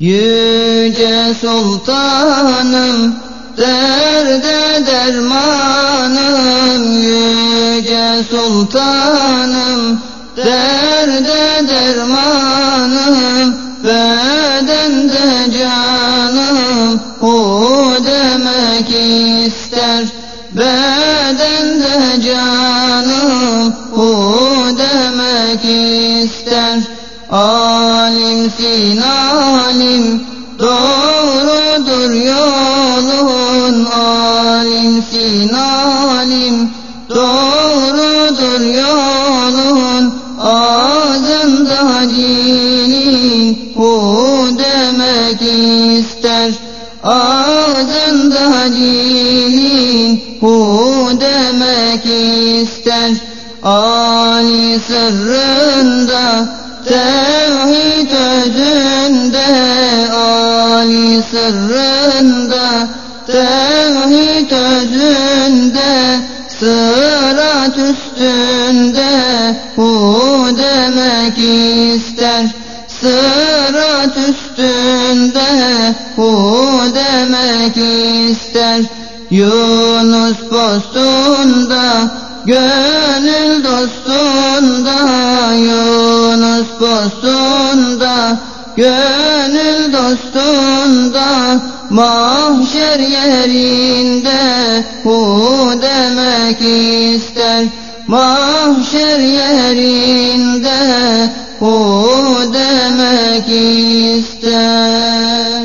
Yüce Sultanım Derde dermanım. Yüce Sultanım Derde dermanım. Bedende canım O demek ister. Bedende canım Alimsin alim Doğrudur yolun. Alimsin alim Doğrudur yolun. Ağzında dinin Hu demek ister. Ağzında dinin Hu demek ister. Ali sırrında Tevhid özünde Ali sırrında. Tevhid özünde Sırat üstünde. Hu demek ister Sırat üstünde. Hu demek ister Yunus postunda Gönül dostunda Yunus postunda Gönül dostunda Mahşer yerinde Hu demek ister. Mahşer yerinde Hu demek ister